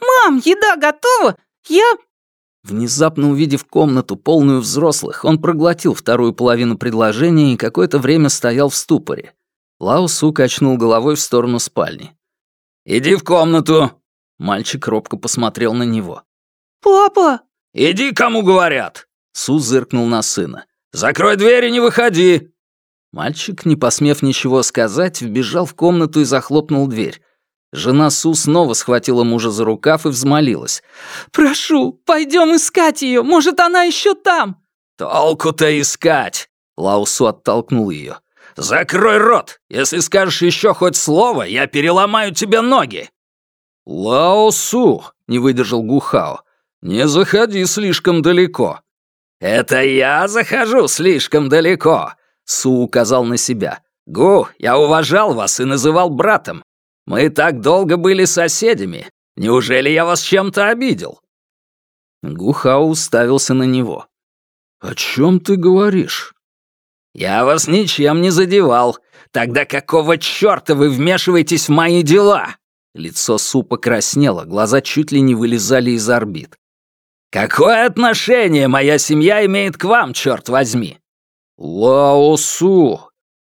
«Мам, еда готова! Я...» Внезапно увидев комнату, полную взрослых, он проглотил вторую половину предложения и какое-то время стоял в ступоре. Лаусу качнул головой в сторону спальни. «Иди в комнату!» Мальчик робко посмотрел на него. «Папа!» «Иди, кому говорят!» Су зыркнул на сына. «Закрой дверь и не выходи!» Мальчик, не посмев ничего сказать, вбежал в комнату и захлопнул дверь. Жена Су снова схватила мужа за рукав и взмолилась. «Прошу, пойдем искать ее, может, она еще там!» «Толку-то искать!» Лаусу оттолкнул ее. «Закрой рот! Если скажешь еще хоть слово, я переломаю тебе ноги!» «Лаосу!» — не выдержал Гухао. «Не заходи слишком далеко». «Это я захожу слишком далеко!» — Су указал на себя. «Гу, я уважал вас и называл братом. Мы так долго были соседями. Неужели я вас чем-то обидел?» Гухао уставился на него. «О чем ты говоришь?» «Я вас ничем не задевал. Тогда какого чёрта вы вмешиваетесь в мои дела?» Лицо Су покраснело, глаза чуть ли не вылезали из орбит. «Какое отношение моя семья имеет к вам, черт возьми?» «Лао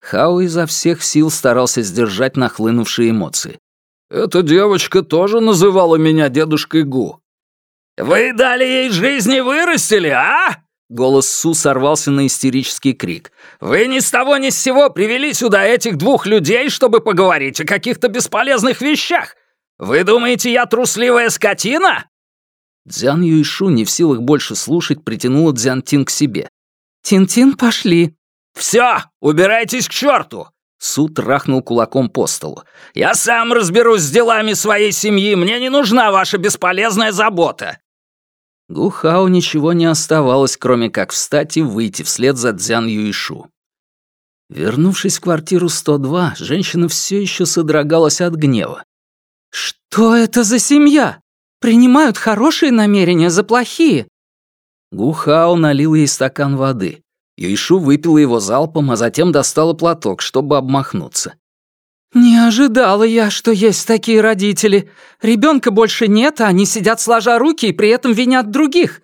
Су!» Хао изо всех сил старался сдержать нахлынувшие эмоции. «Эта девочка тоже называла меня дедушкой Гу». «Вы дали ей жизнь и вырастили, а?» Голос Су сорвался на истерический крик. «Вы ни с того ни с сего привели сюда этих двух людей, чтобы поговорить о каких-то бесполезных вещах. Вы думаете, я трусливая скотина?» Дзян Юйшу, не в силах больше слушать, притянула Дзян Тин к себе. «Тин-Тин, пошли!» «Все, убирайтесь к черту!» Су трахнул кулаком по столу. «Я сам разберусь с делами своей семьи, мне не нужна ваша бесполезная забота!» Гухао ничего не оставалось, кроме как встать и выйти вслед за Дзян Юишу. Вернувшись в квартиру 102, женщина все еще содрогалась от гнева. «Что это за семья? Принимают хорошие намерения за плохие!» Гухао налил ей стакан воды. Юйшу выпила его залпом, а затем достала платок, чтобы обмахнуться. «Не ожидала я, что есть такие родители. Ребенка больше нет, а они сидят сложа руки и при этом винят других».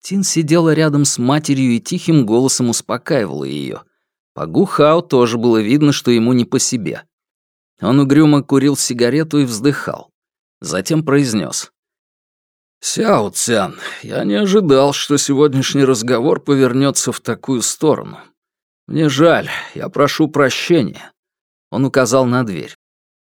Тин сидела рядом с матерью и тихим голосом успокаивала ее. По Гухао тоже было видно, что ему не по себе. Он угрюмо курил сигарету и вздыхал. Затем произнес: «Сяо Цян, я не ожидал, что сегодняшний разговор повернется в такую сторону. Мне жаль, я прошу прощения». Он указал на дверь.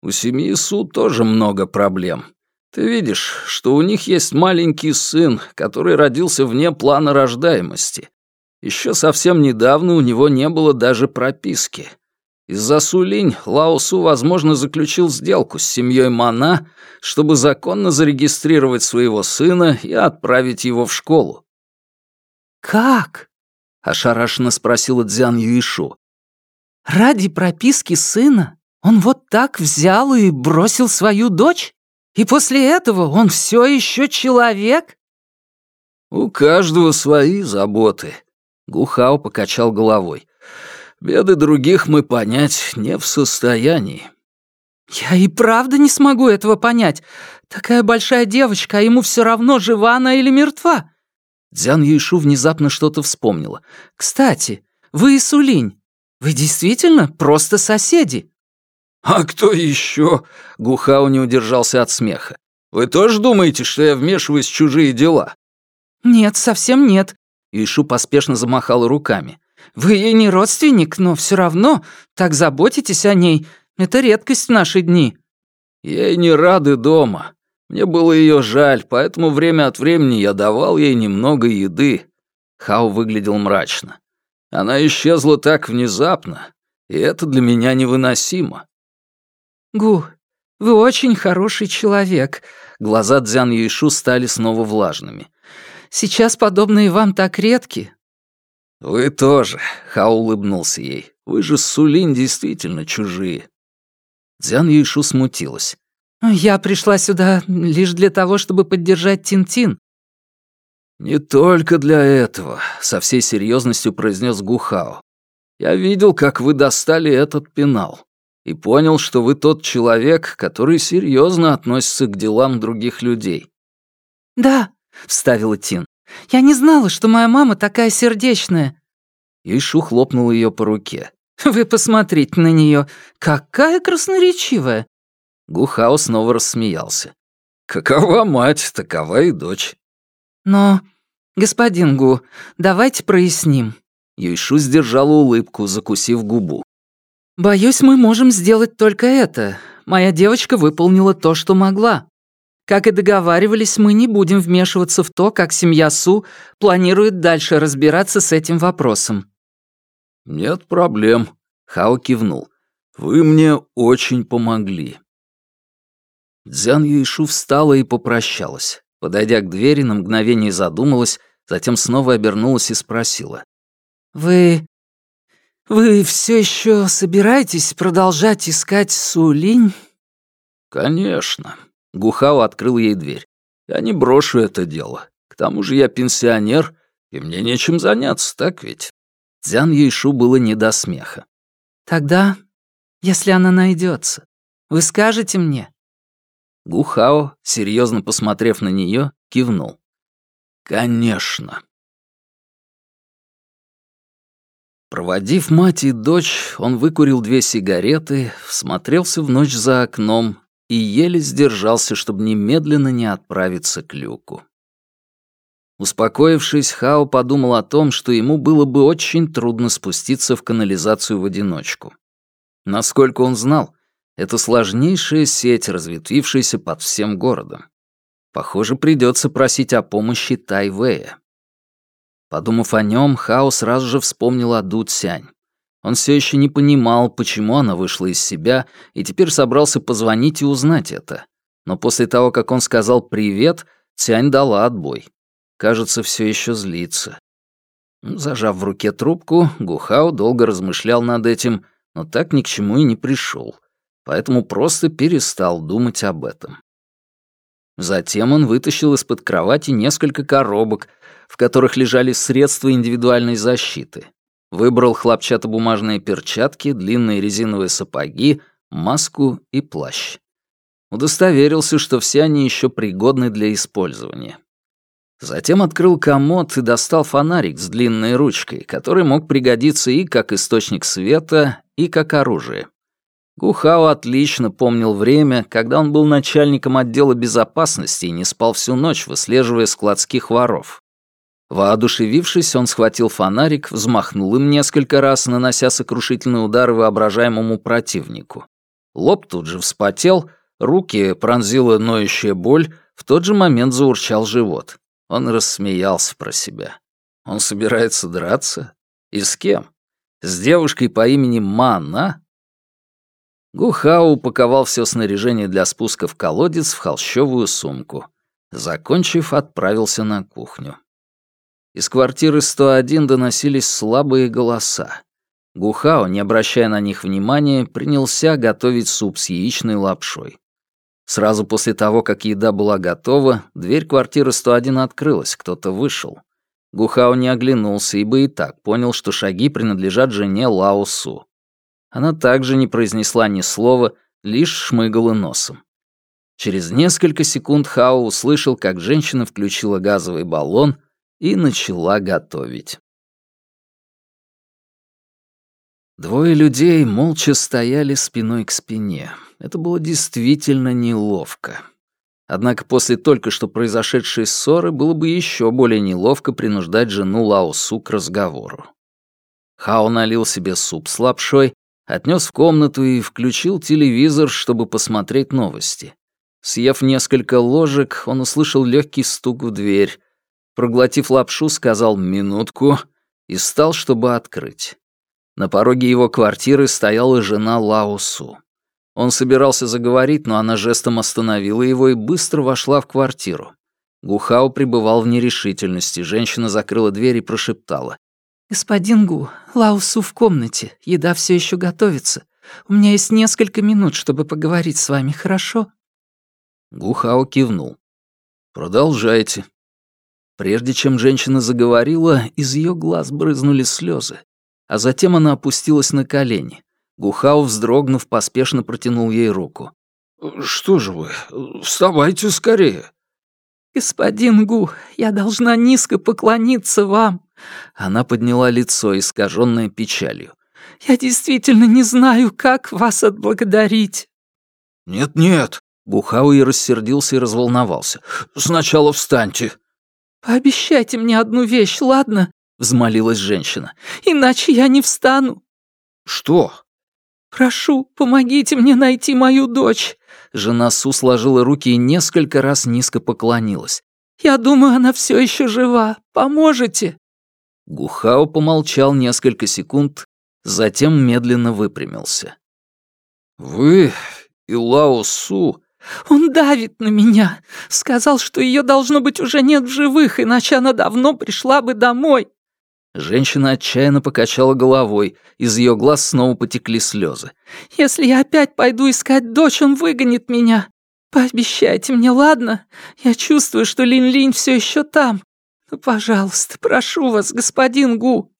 «У семьи Су тоже много проблем. Ты видишь, что у них есть маленький сын, который родился вне плана рождаемости. Еще совсем недавно у него не было даже прописки. Из-за Сулинь Лаосу, возможно, заключил сделку с семьей Мана, чтобы законно зарегистрировать своего сына и отправить его в школу. «Как?» — ошарашенно спросила Дзян Юишу. «Ради прописки сына он вот так взял и бросил свою дочь? И после этого он все еще человек?» «У каждого свои заботы», — Гухао покачал головой. Беды других мы понять не в состоянии». «Я и правда не смогу этого понять. Такая большая девочка, а ему все равно, жива она или мертва». Дзян Юйшу внезапно что-то вспомнила. «Кстати, вы и Сулинь. Вы действительно просто соседи?» «А кто еще?» — Гухао не удержался от смеха. «Вы тоже думаете, что я вмешиваюсь в чужие дела? «Нет, совсем нет». Юйшу поспешно замахала руками. «Вы ей не родственник, но все равно так заботитесь о ней. Это редкость в наши дни». «Ей не рады дома. Мне было ее жаль, поэтому время от времени я давал ей немного еды». Хао выглядел мрачно. Она исчезла так внезапно, и это для меня невыносимо. «Гу, вы очень хороший человек», — глаза Дзян Юйшу стали снова влажными. «Сейчас подобные вам так редки». «Вы тоже», — Хао улыбнулся ей. «Вы же с Сулин действительно чужие». Дзян Юйшу смутилась. «Я пришла сюда лишь для того, чтобы поддержать Тин-Тин». «Не только для этого», — со всей серьезностью произнес Гухао. «Я видел, как вы достали этот пенал и понял, что вы тот человек, который серьезно относится к делам других людей». «Да», — вставила Тин. «Я не знала, что моя мама такая сердечная». Ишу хлопнул ее по руке. «Вы посмотрите на нее, какая красноречивая!» Гухао снова рассмеялся. «Какова мать, такова и дочь». «Но, господин Гу, давайте проясним». Юйшу сдержала улыбку, закусив губу. «Боюсь, мы можем сделать только это. Моя девочка выполнила то, что могла. Как и договаривались, мы не будем вмешиваться в то, как семья Су планирует дальше разбираться с этим вопросом». «Нет проблем», — Хао кивнул. «Вы мне очень помогли». Дзян Юишу встала и попрощалась. Подойдя к двери, на мгновение задумалась, затем снова обернулась и спросила. «Вы «Вы все еще собираетесь продолжать искать Сулинь?» «Конечно». Гухао открыл ей дверь. «Я не брошу это дело. К тому же я пенсионер, и мне нечем заняться, так ведь?» Дзян Юйшу было не до смеха. «Тогда, если она найдется, вы скажете мне?» Гухао, серьезно посмотрев на нее, кивнул. «Конечно». Проводив мать и дочь, он выкурил две сигареты, всмотрелся в ночь за окном и еле сдержался, чтобы немедленно не отправиться к люку. Успокоившись, Хао подумал о том, что ему было бы очень трудно спуститься в канализацию в одиночку. Насколько он знал, это сложнейшая сеть, разветвившаяся под всем городом. Похоже, придется просить о помощи Тайвея. Подумав о нем, Хао сразу же вспомнил о Ду Цянь. Он все еще не понимал, почему она вышла из себя, и теперь собрался позвонить и узнать это. Но после того, как он сказал «привет», Цянь дала отбой. Кажется, все еще злится. Зажав в руке трубку, Гухао долго размышлял над этим, но так ни к чему и не пришел, поэтому просто перестал думать об этом. Затем он вытащил из-под кровати несколько коробок, в которых лежали средства индивидуальной защиты. Выбрал хлопчатобумажные перчатки, длинные резиновые сапоги, маску и плащ. Удостоверился, что все они еще пригодны для использования. Затем открыл комод и достал фонарик с длинной ручкой, который мог пригодиться и как источник света, и как оружие. Гухао отлично помнил время, когда он был начальником отдела безопасности и не спал всю ночь, выслеживая складских воров. Воодушевившись, он схватил фонарик, взмахнул им несколько раз, нанося сокрушительные удары воображаемому противнику. Лоб тут же вспотел, руки пронзила ноющая боль, в тот же момент заурчал живот. Он рассмеялся про себя. Он собирается драться? И с кем? С девушкой по имени Манна? Гухау упаковал все снаряжение для спуска в колодец в холщовую сумку. Закончив, отправился на кухню. Из квартиры 101 доносились слабые голоса. Гухао, не обращая на них внимания, принялся готовить суп с яичной лапшой. Сразу после того, как еда была готова, дверь квартиры 101 открылась, кто-то вышел. Гухао не оглянулся, ибо и так понял, что шаги принадлежат жене Лао Су. Она также не произнесла ни слова, лишь шмыгала носом. Через несколько секунд Хао услышал, как женщина включила газовый баллон — и начала готовить. Двое людей молча стояли спиной к спине. Это было действительно неловко. Однако после только что произошедшей ссоры было бы еще более неловко принуждать жену Лао Су к разговору. Хао налил себе суп с лапшой, отнес в комнату и включил телевизор, чтобы посмотреть новости. Съев несколько ложек, он услышал легкий стук в дверь. Проглотив лапшу, сказал «минутку» и встал, чтобы открыть. На пороге его квартиры стояла жена Лао Су. Он собирался заговорить, но она жестом остановила его и быстро вошла в квартиру. Гухао пребывал в нерешительности. Женщина закрыла дверь и прошептала. «Господин Гу, Лаусу в комнате. Еда все еще готовится. У меня есть несколько минут, чтобы поговорить с вами, хорошо?» Гухао кивнул. «Продолжайте». Прежде чем женщина заговорила, из ее глаз брызнули слезы, а затем она опустилась на колени. Гухау, вздрогнув, поспешно протянул ей руку. «Что же вы? Вставайте скорее!» «Господин Гу, я должна низко поклониться вам!» Она подняла лицо, искаженное печалью. «Я действительно не знаю, как вас отблагодарить!» «Нет-нет!» Гухауи рассердился и разволновался. «Сначала встаньте!» «Пообещайте мне одну вещь, ладно?» — взмолилась женщина. «Иначе я не встану». «Что?» «Прошу, помогите мне найти мою дочь!» Жена Су сложила руки и несколько раз низко поклонилась. «Я думаю, она все еще жива. Поможете?» Гухао помолчал несколько секунд, затем медленно выпрямился. «Вы и Лао Су...» «Он давит на меня. Сказал, что ее должно быть уже нет в живых, иначе она давно пришла бы домой». Женщина отчаянно покачала головой, из ее глаз снова потекли слезы. «Если я опять пойду искать дочь, он выгонит меня. Пообещайте мне, ладно? Я чувствую, что Лин-Линь все еще там. Ну, пожалуйста, прошу вас, господин Гу».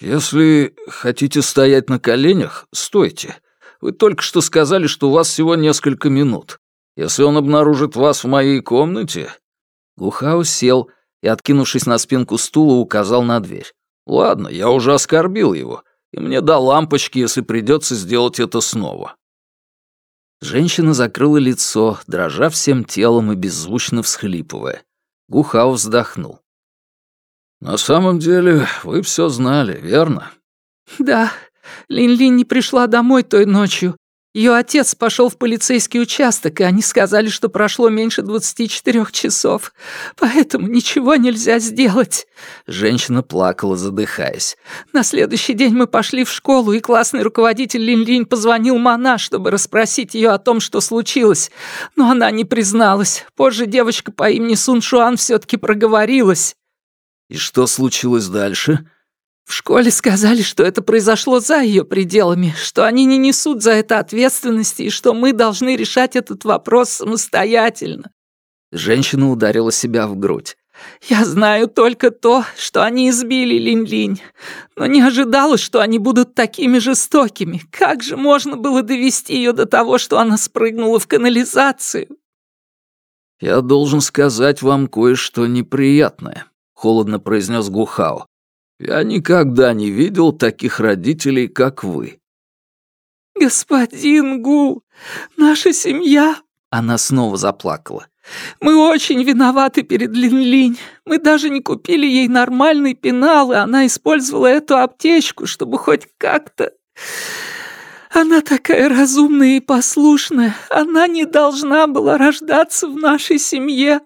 «Если хотите стоять на коленях, стойте. Вы только что сказали, что у вас всего несколько минут. Если он обнаружит вас в моей комнате...» Гухао сел, и, откинувшись на спинку стула, указал на дверь. «Ладно, я уже оскорбил его, и мне до лампочки, если придется сделать это снова». Женщина закрыла лицо, дрожа всем телом и беззвучно всхлипывая. Гухау вздохнул. «На самом деле, вы все знали, верно?» «Да. Лин-Лин не пришла домой той ночью. Ее отец пошел в полицейский участок, и они сказали, что прошло меньше 24 часов, поэтому ничего нельзя сделать». Женщина плакала, задыхаясь. «На следующий день мы пошли в школу, и классный руководитель Лин-Линь позвонил Мана, чтобы расспросить ее о том, что случилось. Но она не призналась. Позже девочка по имени Сун Шуан все-таки проговорилась». «И что случилось дальше?» В школе сказали, что это произошло за ее пределами, что они не несут за это ответственности и что мы должны решать этот вопрос самостоятельно. Женщина ударила себя в грудь. «Я знаю только то, что они избили Линь-Линь, но не ожидала, что они будут такими жестокими. Как же можно было довести ее до того, что она спрыгнула в канализацию?» «Я должен сказать вам кое-что неприятное», — холодно произнес Гухао. Я никогда не видел таких родителей, как вы». «Господин Гу, наша семья...» Она снова заплакала. «Мы очень виноваты перед Лин-Линь. Мы даже не купили ей нормальный пенал, и она использовала эту аптечку, чтобы хоть как-то... Она такая разумная и послушная. Она не должна была рождаться в нашей семье».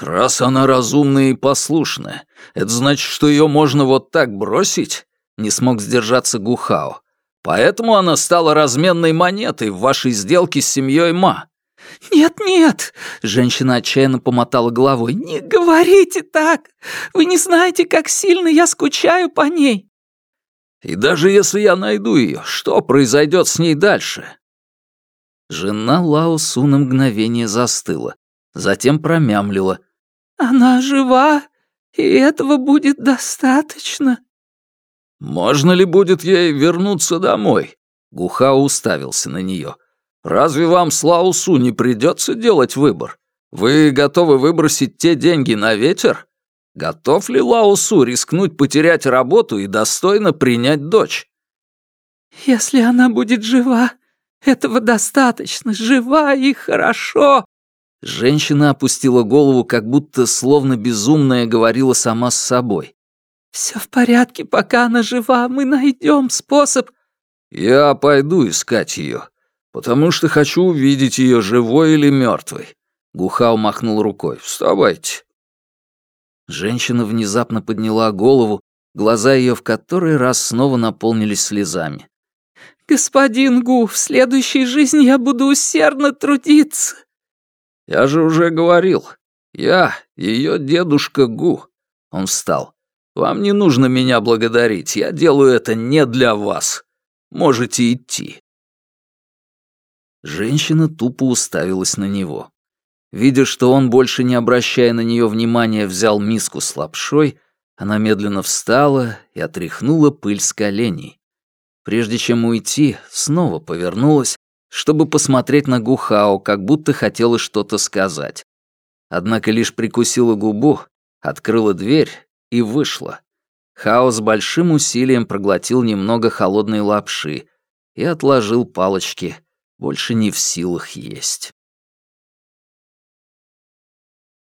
«Раз она разумная и послушная, это значит, что ее можно вот так бросить?» Не смог сдержаться Гухао. «Поэтому она стала разменной монетой в вашей сделке с семьей Ма». «Нет-нет!» — женщина отчаянно помотала головой. «Не говорите так! Вы не знаете, как сильно я скучаю по ней!» «И даже если я найду ее, что произойдет с ней дальше?» Жена Лао Су на мгновение застыла, затем промямлила. «Она жива, и этого будет достаточно». «Можно ли будет ей вернуться домой?» Гухао уставился на нее. «Разве вам с Лаусу не придется делать выбор? Вы готовы выбросить те деньги на ветер? Готов ли Лаусу рискнуть потерять работу и достойно принять дочь?» «Если она будет жива, этого достаточно. Жива и хорошо», Женщина опустила голову, как будто словно безумная говорила сама с собой. «Все в порядке, пока она жива, мы найдем способ...» «Я пойду искать ее, потому что хочу увидеть ее живой или мертвой. Гухау махнул рукой. «Вставайте». Женщина внезапно подняла голову, глаза ее в который раз снова наполнились слезами. «Господин Гу, в следующей жизни я буду усердно трудиться». «Я же уже говорил. Я ее дедушка Гу». Он встал. «Вам не нужно меня благодарить. Я делаю это не для вас. Можете идти». Женщина тупо уставилась на него. Видя, что он, больше не обращая на нее внимания, взял миску с лапшой, она медленно встала и отряхнула пыль с коленей. Прежде чем уйти, снова повернулась, чтобы посмотреть на Гухао, как будто хотела что-то сказать. Однако лишь прикусила губу, открыла дверь и вышла. Хао с большим усилием проглотил немного холодной лапши и отложил палочки, больше не в силах есть.